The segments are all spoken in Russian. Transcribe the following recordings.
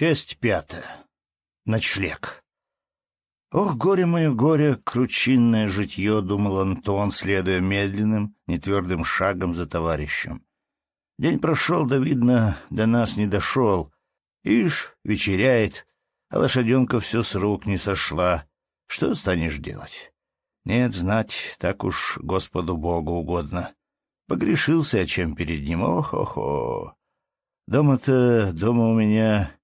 Часть пятая. Ночлег. «Ох, горе мое, горе, кручинное житье», — думал Антон, следуя медленным, нетвердым шагом за товарищем. День прошел, да, видно, до нас не дошел. Ишь, вечеряет, а лошаденка все с рук не сошла. Что станешь делать? Нет, знать, так уж Господу Богу угодно. Погрешился, о чем перед ним, ох-ох-ох. Дома-то, дома у меня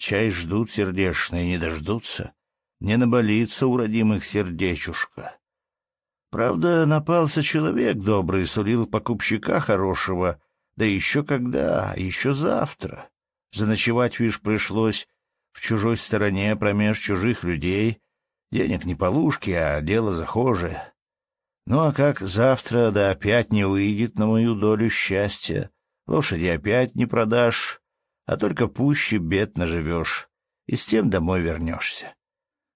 Чай ждут сердешные, не дождутся. Не наболится у родимых сердечушка. Правда, напался человек добрый, сулил покупщика хорошего. Да еще когда? Еще завтра. Заночевать, вишь, пришлось в чужой стороне промеж чужих людей. Денег не полушки, а дело захожее. Ну а как завтра да опять не выйдет на мою долю счастья, лошади опять не продашь, а только пуще бед наживешь, и с тем домой вернешься.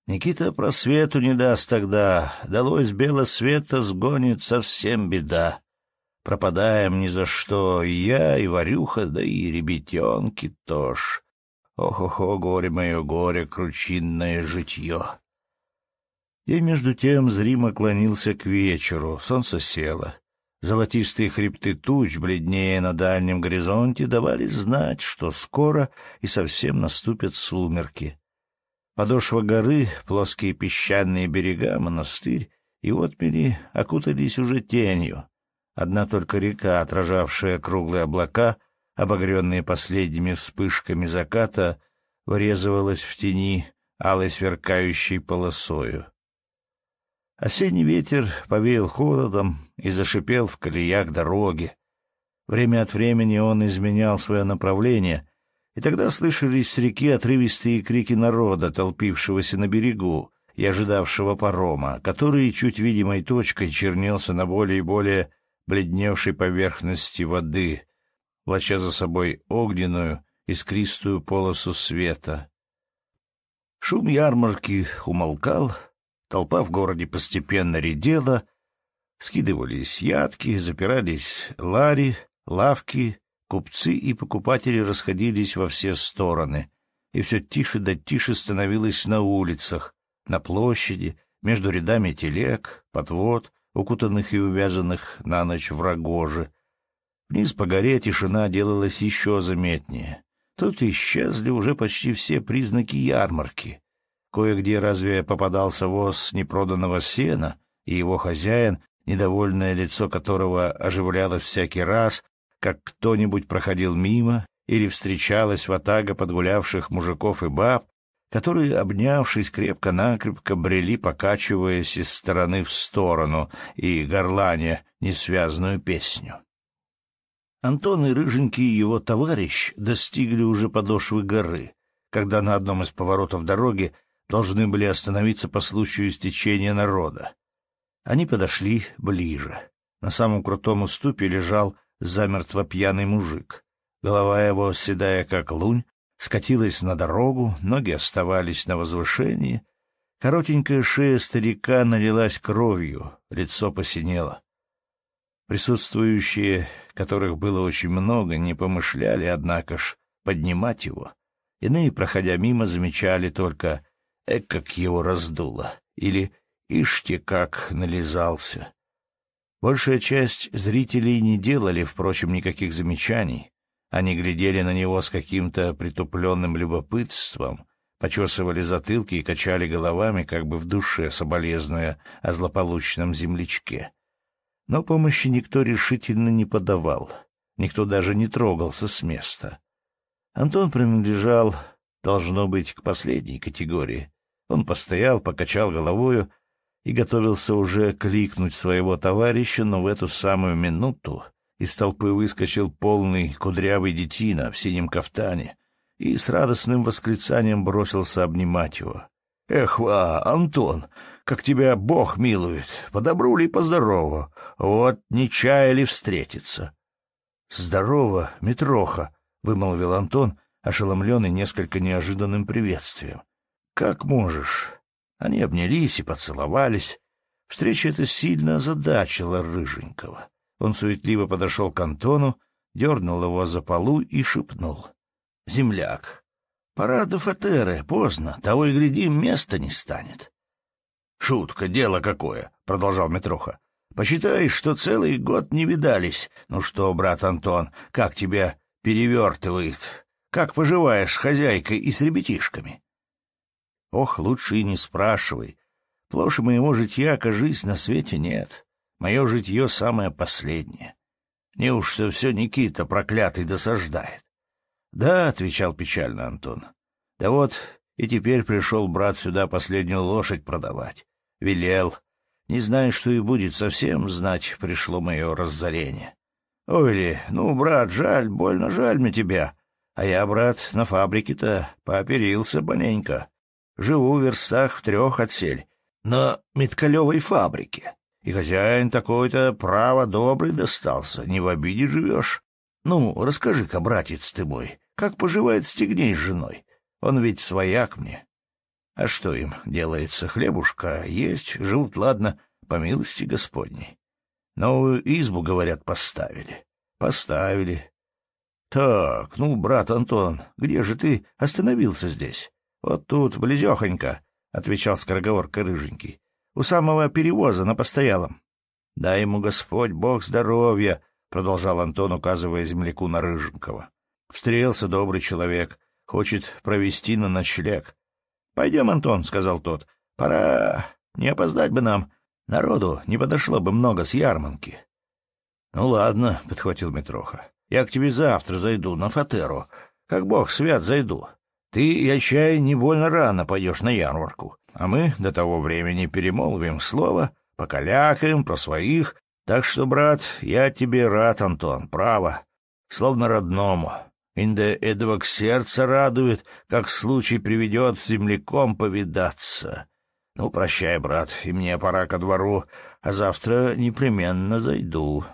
Никита просвету не даст тогда, далось бело света сгонит совсем беда. Пропадаем ни за что, и я, и Варюха, да и ребятенки тоже. Ох-охо, горе мое, горе, кручинное житье. День между тем зримо клонился к вечеру, солнце село. Золотистые хребты туч, бледнее на дальнем горизонте, давали знать, что скоро и совсем наступят сумерки. Подошва горы, плоские песчаные берега, монастырь и отмели окутались уже тенью. Одна только река, отражавшая круглые облака, обогренные последними вспышками заката, врезывалась в тени алой сверкающей полосою. Осенний ветер повеял холодом, и зашипел в колеях дороги. Время от времени он изменял свое направление, и тогда слышались с реки отрывистые крики народа, толпившегося на берегу и ожидавшего парома, который чуть видимой точкой чернелся на более и более бледневшей поверхности воды, влача за собой огненную, искристую полосу света. Шум ярмарки умолкал, толпа в городе постепенно редела, скидывались ядки, запирались лари, лавки, купцы и покупатели расходились во все стороны, и все тише да тише становилось на улицах, на площади, между рядами телег, подвод, укутанных и увязанных на ночь в рогожи. Вниз по горе тишина делалась еще заметнее. Тут исчезли уже почти все признаки ярмарки. Кое-где разве попадался воз непроданного сена, и его хозяин недовольное лицо которого оживлялось всякий раз, как кто-нибудь проходил мимо или встречалась в ватага подгулявших мужиков и баб, которые, обнявшись крепко-накрепко, брели, покачиваясь из стороны в сторону и горланя несвязную песню. Антон и Рыженький и его товарищ достигли уже подошвы горы, когда на одном из поворотов дороги должны были остановиться по случаю истечения народа. Они подошли ближе. На самом крутом уступе лежал замертво пьяный мужик. Голова его, седая как лунь, скатилась на дорогу, ноги оставались на возвышении. Коротенькая шея старика налилась кровью, лицо посинело. Присутствующие, которых было очень много, не помышляли, однако ж, поднимать его. Иные, проходя мимо, замечали только «эк, как его раздуло» или «эк, Ишьте как нализался. Большая часть зрителей не делали, впрочем, никаких замечаний. Они глядели на него с каким-то притупленным любопытством, почесывали затылки и качали головами, как бы в душе соболезнуя о злополучном землячке. Но помощи никто решительно не подавал, никто даже не трогался с места. Антон принадлежал, должно быть, к последней категории. Он постоял, покачал головою — и готовился уже кликнуть своего товарища, но в эту самую минуту из толпы выскочил полный кудрявый детина в синем кафтане и с радостным восклицанием бросился обнимать его. «Эхва, Антон, как тебя Бог милует, по добру ли, по здорову, вот не чаяли встретиться». «Здорово, Митроха», — вымолвил Антон, ошеломленный несколько неожиданным приветствием. «Как можешь? Они обнялись и поцеловались. Встреча эта сильно озадачила Рыженького. Он суетливо подошел к Антону, дернул его за полу и шепнул. — Земляк, пора до Фатеры, поздно, того и гляди, места не станет. — Шутка, дело какое, — продолжал Митроха. — Посчитай, что целый год не видались. Ну что, брат Антон, как тебя перевертывает? Как поживаешь с хозяйкой и с ребятишками? Ох, лучше и не спрашивай. Плоше моего житья, а, кажись, на свете нет. Мое житье самое последнее. Неужто все Никита проклятый досаждает? — Да, — отвечал печально Антон. — Да вот, и теперь пришел брат сюда последнюю лошадь продавать. Велел. Не знаю, что и будет, совсем знать пришло мое разорение. — Овели, ну, брат, жаль, больно жаль мне тебя. А я, брат, на фабрике-то пооперился маленько. Живу в верстах в трех отсель, на меткалевой фабрике. И хозяин такой-то право добрый достался, не в обиде живешь. Ну, расскажи-ка, братец ты мой, как поживает Стегней с женой? Он ведь свояк мне. А что им делается? Хлебушка есть, живут, ладно, по милости Господней. Новую избу, говорят, поставили. Поставили. Так, ну, брат Антон, где же ты остановился здесь? «Вот тут, близехонько», — отвечал скороговорка рыженький. «У самого перевоза на постоялом». «Дай ему Господь Бог здоровья», — продолжал Антон, указывая земляку на Рыженького. «Встрелся добрый человек, хочет провести на ночлег». «Пойдем, Антон», — сказал тот. «Пора... не опоздать бы нам. Народу не подошло бы много с ярманки». «Ну ладно», — подхватил Митроха. «Я к тебе завтра зайду на фатеру. Как бог свят, зайду. Ты, я чай, не больно рано пойдешь на ярмарку, а мы до того времени перемолвим слово, покалякаем про своих. Так что, брат, я тебе рад, Антон, право, словно родному. Инде эдвок сердце радует, как случай приведет с земляком повидаться. Ну, прощай, брат, и мне пора ко двору, а завтра непременно зайду.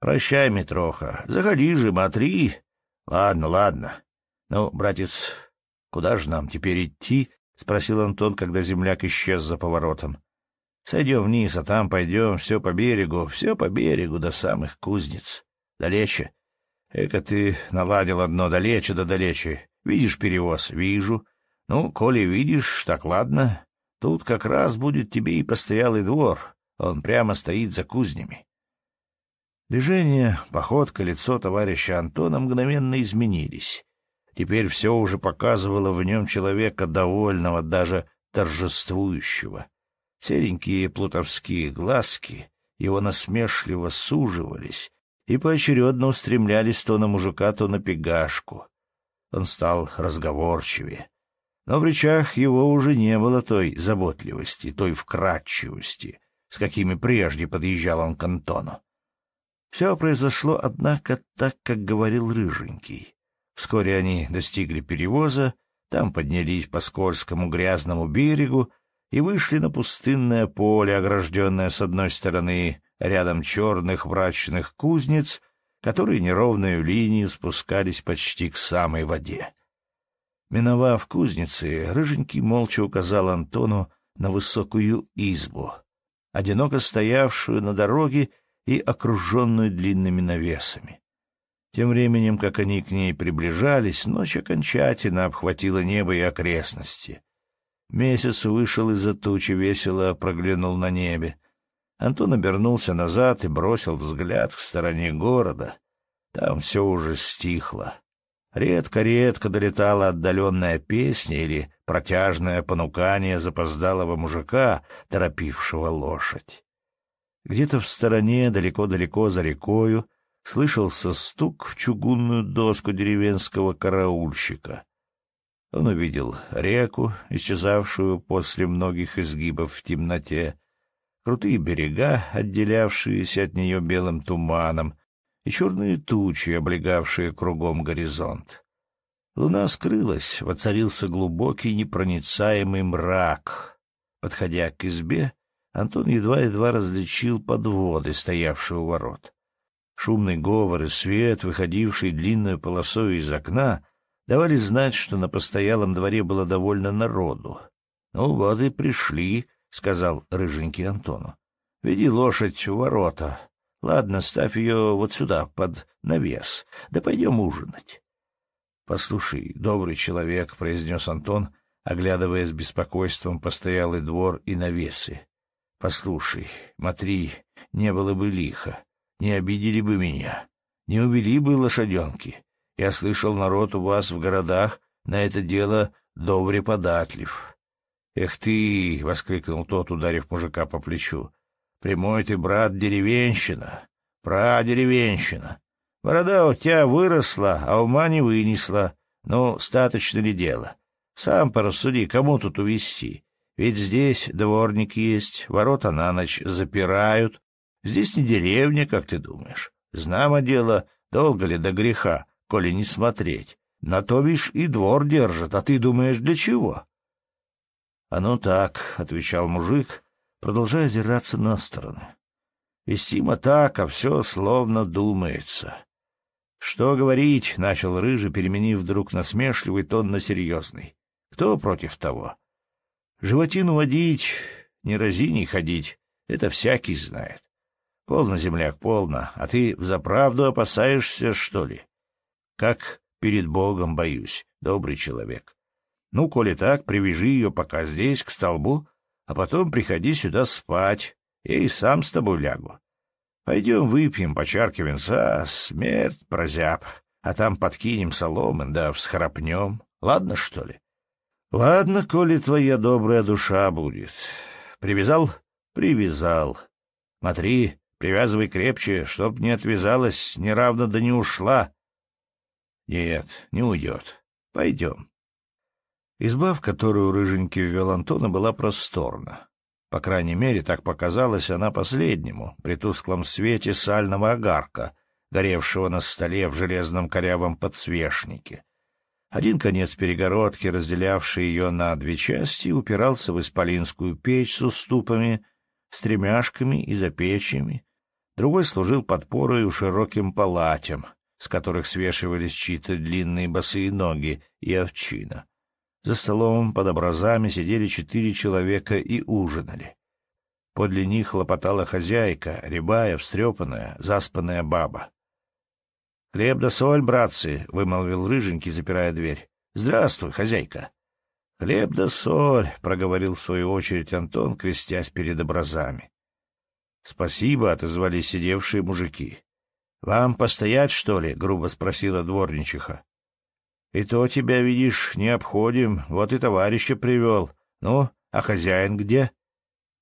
Прощай, Митроха, заходи же, матри. Ладно, ладно. «Ну, братец, куда же нам теперь идти?» — спросил Антон, когда земляк исчез за поворотом. «Сойдем вниз, а там пойдем все по берегу, все по берегу до самых кузнец. Далече. Эка ты наладил одно далече да далече. Видишь перевоз? Вижу. Ну, коли видишь, так ладно. Тут как раз будет тебе и постоялый двор. Он прямо стоит за кузнями». Движение, походка, лицо товарища Антона мгновенно изменились. Теперь все уже показывало в нем человека довольного, даже торжествующего. Серенькие плутовские глазки его насмешливо суживались и поочередно устремлялись то на мужика, то на Пигашку. Он стал разговорчивее. Но в речах его уже не было той заботливости, той вкрадчивости, с какими прежде подъезжал он к Антону. Все произошло, однако, так, как говорил Рыженький. Вскоре они достигли перевоза, там поднялись по скользкому грязному берегу и вышли на пустынное поле, огражденное с одной стороны рядом черных мрачных кузнец, которые неровную линию спускались почти к самой воде. Миновав кузницы, Рыженький молча указал Антону на высокую избу, одиноко стоявшую на дороге и окруженную длинными навесами. Тем временем, как они к ней приближались, ночь окончательно обхватила небо и окрестности. Месяц вышел из-за тучи, весело проглянул на небе. Антон обернулся назад и бросил взгляд в стороне города. Там все уже стихло. Редко-редко долетала отдаленная песня или протяжное понукание запоздалого мужика, торопившего лошадь. Где-то в стороне, далеко-далеко за рекою, слышался стук в чугунную доску деревенского караульщика. Он увидел реку, исчезавшую после многих изгибов в темноте, крутые берега, отделявшиеся от нее белым туманом, и черные тучи, облегавшие кругом горизонт. Луна скрылась, воцарился глубокий непроницаемый мрак. Подходя к избе, Антон едва-едва различил подводы, стоявшие у ворот. Шумный говор и свет, выходивший длинную полосой из окна, давали знать, что на постоялом дворе было довольно народу. «Ну вот и пришли», — сказал рыженький Антону. «Веди лошадь в ворота. Ладно, ставь ее вот сюда, под навес. Да пойдем ужинать». «Послушай, добрый человек», — произнес Антон, оглядывая с беспокойством постоялый двор и навесы. «Послушай, смотри, не было бы лихо не обидели бы меня, не увели бы лошаденки. Я слышал, народ у вас в городах на это дело добре податлив. — Эх ты! — воскликнул тот, ударив мужика по плечу. — Прямой ты, брат, деревенщина, прадеревенщина. Борода у тебя выросла, а ума не вынесла. Ну, статочно ли дело? Сам порассуди, кому тут увести? Ведь здесь дворник есть, ворота на ночь запирают, Здесь не деревня, как ты думаешь. Знамо дело, долго ли до греха, коли не смотреть. На то, вишь, и двор держат, а ты думаешь, для чего? — Оно так, — отвечал мужик, продолжая озираться на стороны. — Вестимо так, а все словно думается. — Что говорить, — начал Рыжий, переменив вдруг насмешливый тон на серьезный. — Кто против того? — Животину водить, не разиней ходить, это всякий знает. Полно, земляк, полно. А ты взаправду опасаешься, что ли? Как перед Богом боюсь, добрый человек. Ну, коли так, привяжи ее пока здесь, к столбу, а потом приходи сюда спать. Я и сам с тобой лягу. Пойдем выпьем по чарке венца, смерть прозяб, а там подкинем соломы, да всхрапнем. Ладно, что ли? Ладно, коли твоя добрая душа будет. Привязал? Привязал. Смотри, Привязывай крепче, чтоб не отвязалась, неравно да не ушла. Нет, не уйдет. Пойдем. Изба, в которую Рыженьки ввел Антона, была просторна. По крайней мере, так показалась она последнему, при тусклом свете сального огарка, горевшего на столе в железном корявом подсвечнике. Один конец перегородки, разделявший ее на две части, упирался в исполинскую печь с уступами, стремяшками и запечьями, Другой служил подпорою широким палатям, с которых свешивались чьи-то длинные босые ноги и овчина. За столом под образами сидели четыре человека и ужинали. Подле них хлопотала хозяйка, рябая, встрепанная, заспанная баба. — Хлеб да соль, братцы! — вымолвил Рыженький, запирая дверь. — Здравствуй, хозяйка! — Хлеб да соль! — проговорил в свою очередь Антон, крестясь перед образами. «Спасибо», — отозвались сидевшие мужики. «Вам постоять, что ли?» — грубо спросила дворничиха. «И то тебя, видишь, не обходим, вот и товарища привел. Ну, а хозяин где?»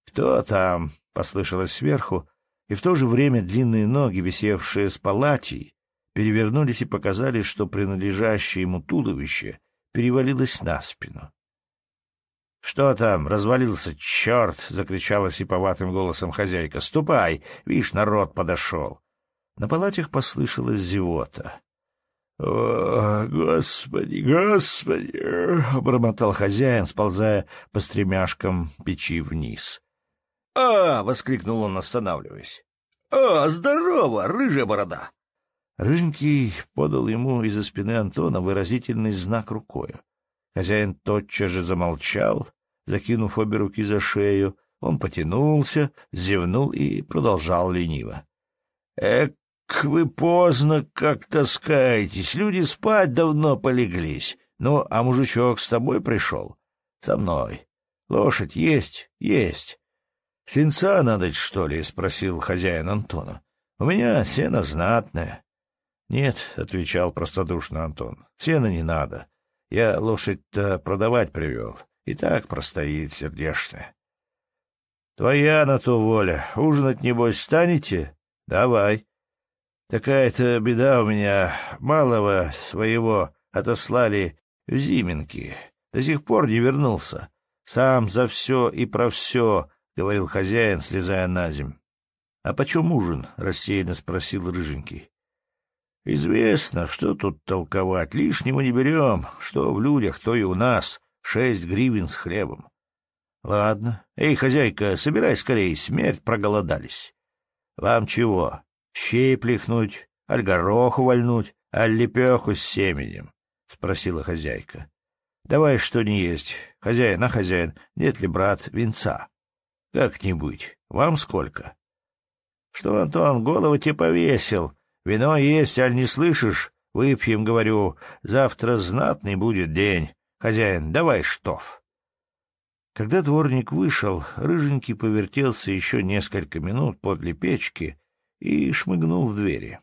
«Кто там?» — послышалось сверху, и в то же время длинные ноги, висевшие с палатей, перевернулись и показали, что принадлежащее ему туловище перевалилось на спину. «Что там? Развалился? Черт!» — закричала сиповатым голосом хозяйка. «Ступай! Вишь, народ подошел!» На палатях послышалось зевота. «О, господи, господи!» — бормотал хозяин, сползая по стремяшкам печи вниз. «А!» — воскликнул он, останавливаясь. «А, здорово, рыжая борода!» Рыженький подал ему из-за спины Антона выразительный знак рукою. Хозяин тотчас же замолчал, закинув обе руки за шею. Он потянулся, зевнул и продолжал лениво. — Эк, вы поздно как таскаетесь, люди спать давно полеглись. Ну, а мужичок с тобой пришел? — Со мной. — Лошадь есть? — Есть. — Сенца надо, что ли? — спросил хозяин Антона. — У меня сено знатное. — Нет, — отвечал простодушно Антон, — сено не надо. — я лошадь-то продавать привел. И так простоит сердечно. Твоя на то воля. Ужинать, небось, станете? Давай. Такая-то беда у меня. Малого своего отослали в Зименки. До сих пор не вернулся. Сам за все и про все, — говорил хозяин, слезая на земь. — А почем ужин? — рассеянно спросил Рыженький. Известно, что тут толковать, лишнего не берем, что в людях, то и у нас, шесть гривен с хлебом. Ладно, эй, хозяйка, собирай скорее, смерть проголодались. Вам чего, щей плехнуть, аль горох увольнуть, аль лепеху с семенем? — спросила хозяйка. — Давай что не есть, хозяин, а хозяин, нет ли, брат, венца? — Как-нибудь, вам сколько? — Что, Антон, голову тебе повесил? — Вино есть, аль не слышишь? Выпьем, говорю. Завтра знатный будет день. Хозяин, давай штоф. Когда дворник вышел, Рыженький повертелся еще несколько минут подле печки и шмыгнул в двери.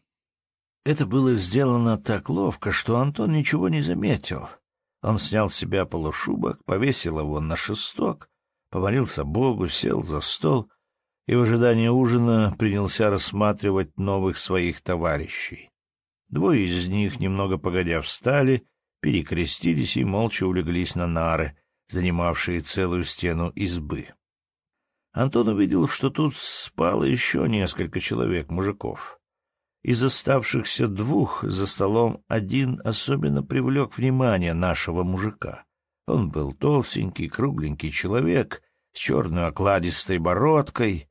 Это было сделано так ловко, что Антон ничего не заметил. Он снял с себя полушубок, повесил его на шесток, помолился Богу, сел за стол и в ожидании ужина принялся рассматривать новых своих товарищей. Двое из них, немного погодя, встали, перекрестились и молча улеглись на нары, занимавшие целую стену избы. Антон увидел, что тут спало еще несколько человек, мужиков. Из оставшихся двух за столом один особенно привлек внимание нашего мужика. Он был толстенький, кругленький человек с черной окладистой бородкой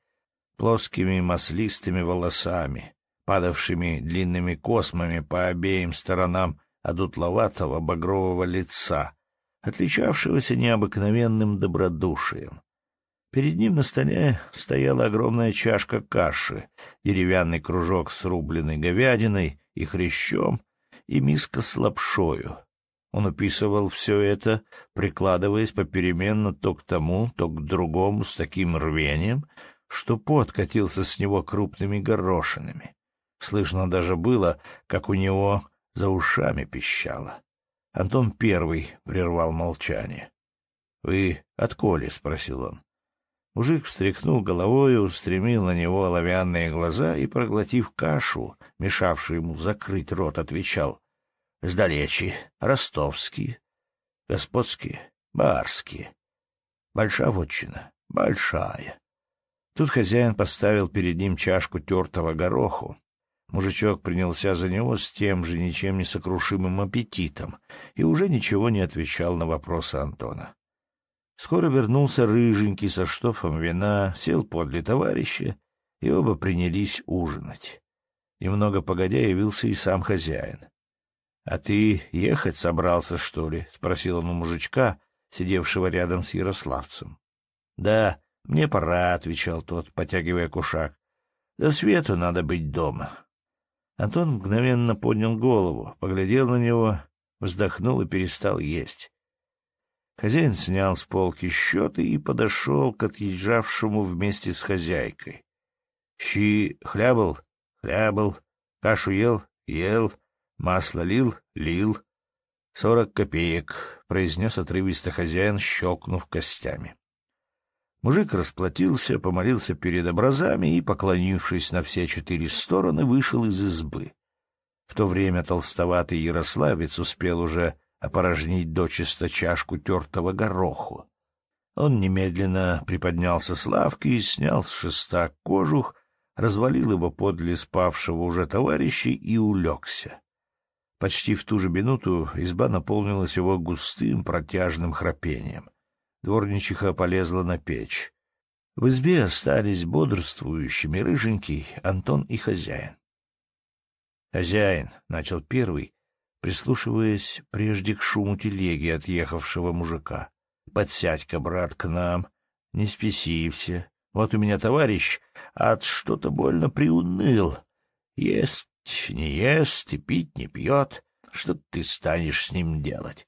плоскими маслистыми волосами, падавшими длинными космами по обеим сторонам одутловатого багрового лица, отличавшегося необыкновенным добродушием. Перед ним на столе стояла огромная чашка каши, деревянный кружок с рубленной говядиной и хрящом, и миска с лапшою. Он описывал все это, прикладываясь попеременно то к тому, то к другому с таким рвением — что пот катился с него крупными горошинами. Слышно даже было, как у него за ушами пищало. Антон первый прервал молчание. — Вы от Коли? — спросил он. Мужик встряхнул головой, устремил на него оловянные глаза и, проглотив кашу, мешавшую ему закрыть рот, отвечал. — Сдалечи, ростовские, господские, барские. Большая вотчина, большая. Тут хозяин поставил перед ним чашку тертого гороху. Мужичок принялся за него с тем же ничем не сокрушимым аппетитом и уже ничего не отвечал на вопросы Антона. Скоро вернулся рыженький со штофом вина, сел подле товарища, и оба принялись ужинать. Немного погодя явился и сам хозяин. — А ты ехать собрался, что ли? — спросил он у мужичка, сидевшего рядом с Ярославцем. — Да, «Мне пора», — отвечал тот, потягивая кушак. «До свету надо быть дома». Антон мгновенно поднял голову, поглядел на него, вздохнул и перестал есть. Хозяин снял с полки счеты и подошел к отъезжавшему вместе с хозяйкой. «Щи хлябал? Хлябал. Кашу ел? Ел. Масло лил? Лил. Сорок копеек», — произнес отрывисто хозяин, щелкнув костями. Мужик расплатился, помолился перед образами и, поклонившись на все четыре стороны, вышел из избы. В то время толстоватый ярославец успел уже опорожнить дочисто чашку тертого гороху. Он немедленно приподнялся с лавки и снял с шеста кожух, развалил его подле спавшего уже товарища и улегся. Почти в ту же минуту изба наполнилась его густым протяжным храпением — Дворничиха полезла на печь. В избе остались бодрствующими рыженький Антон и хозяин. «Хозяин», — начал первый, прислушиваясь прежде к шуму телеги отъехавшего мужика. «Подсядь-ка, брат, к нам, не спесився. Вот у меня товарищ от что-то больно приуныл. Ест не ест и пить не пьет. Что ты станешь с ним делать?»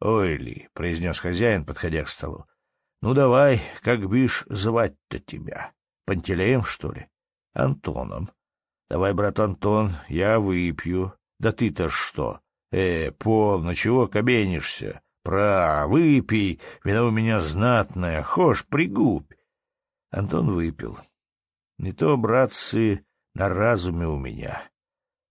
Ой, Ли, — произнес хозяин, подходя к столу, — ну давай, как бишь звать-то тебя? Пантелеем, что ли? Антоном. Давай, брат Антон, я выпью. Да ты-то что? Э, пол, на чего кабенишься? Пра, выпей, вина у меня знатная, хошь, пригубь. Антон выпил. Не то, братцы, на разуме у меня.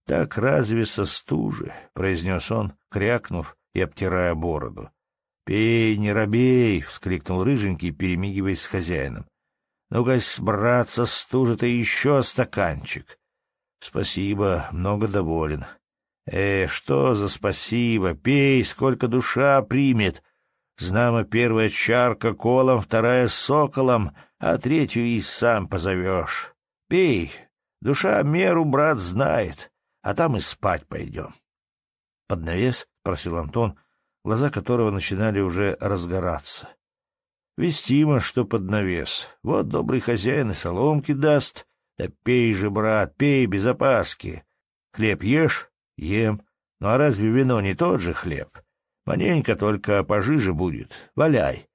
Так разве со стужи, — произнес он, крякнув, и обтирая бороду. — Пей, не робей! — вскрикнул Рыженький, перемигиваясь с хозяином. — Ну-ка, братца, стужит и еще стаканчик. — Спасибо, много доволен. — Э, что за спасибо? Пей, сколько душа примет! Знамо первая чарка колом, вторая — соколом, а третью и сам позовешь. Пей, душа меру брат знает, а там и спать пойдем. Поднавес, просил Антон, глаза которого начинали уже разгораться. — Вестимо, что под навес. Вот добрый хозяин и соломки даст. Да пей же, брат, пей без опаски. Хлеб ешь? Ем. Ну а разве вино не тот же хлеб? Маненько только пожиже будет. Валяй.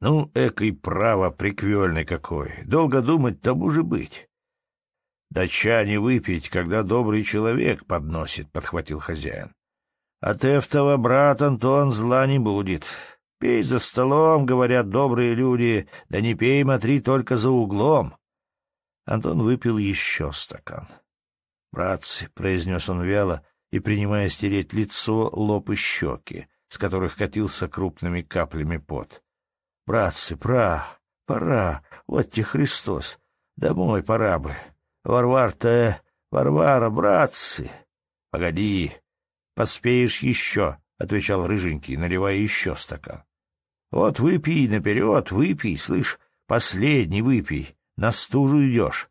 Ну, экой право приквельный какой. Долго думать тому же быть. — Да ча не выпить, когда добрый человек подносит, — подхватил хозяин. А От этого брат Антон зла не будет. Пей за столом, говорят добрые люди, да не пей, смотри, только за углом. Антон выпил еще стакан. «Братцы», — произнес он вяло и, принимая стереть лицо, лоб и щеки, с которых катился крупными каплями пот. «Братцы, пора, пора, вот те Христос, домой пора бы. Варвар-то, Варвара, братцы!» «Погоди, «Поспеешь еще», — отвечал Рыженький, наливая еще стакан. «Вот выпей наперед, выпей, слышь, последний выпей, на стужу идешь».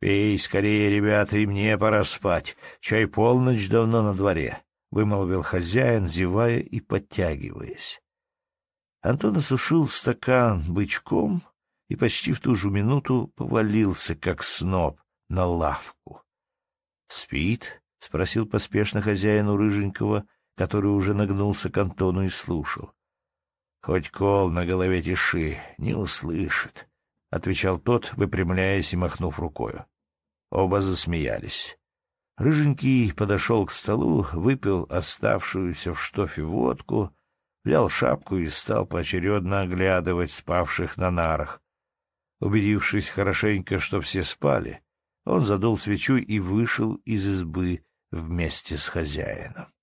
«Пей скорее, ребята, и мне пора спать. Чай полночь давно на дворе», — вымолвил хозяин, зевая и подтягиваясь. Антон осушил стакан бычком и почти в ту же минуту повалился, как сноб, на лавку. «Спит?» — спросил поспешно хозяин у Рыженького, который уже нагнулся к Антону и слушал. — Хоть кол на голове тиши, не услышит, — отвечал тот, выпрямляясь и махнув рукою. Оба засмеялись. Рыженький подошел к столу, выпил оставшуюся в штофе водку, взял шапку и стал поочередно оглядывать спавших на нарах. Убедившись хорошенько, что все спали, он задул свечу и вышел из избы, вместе с хозяином.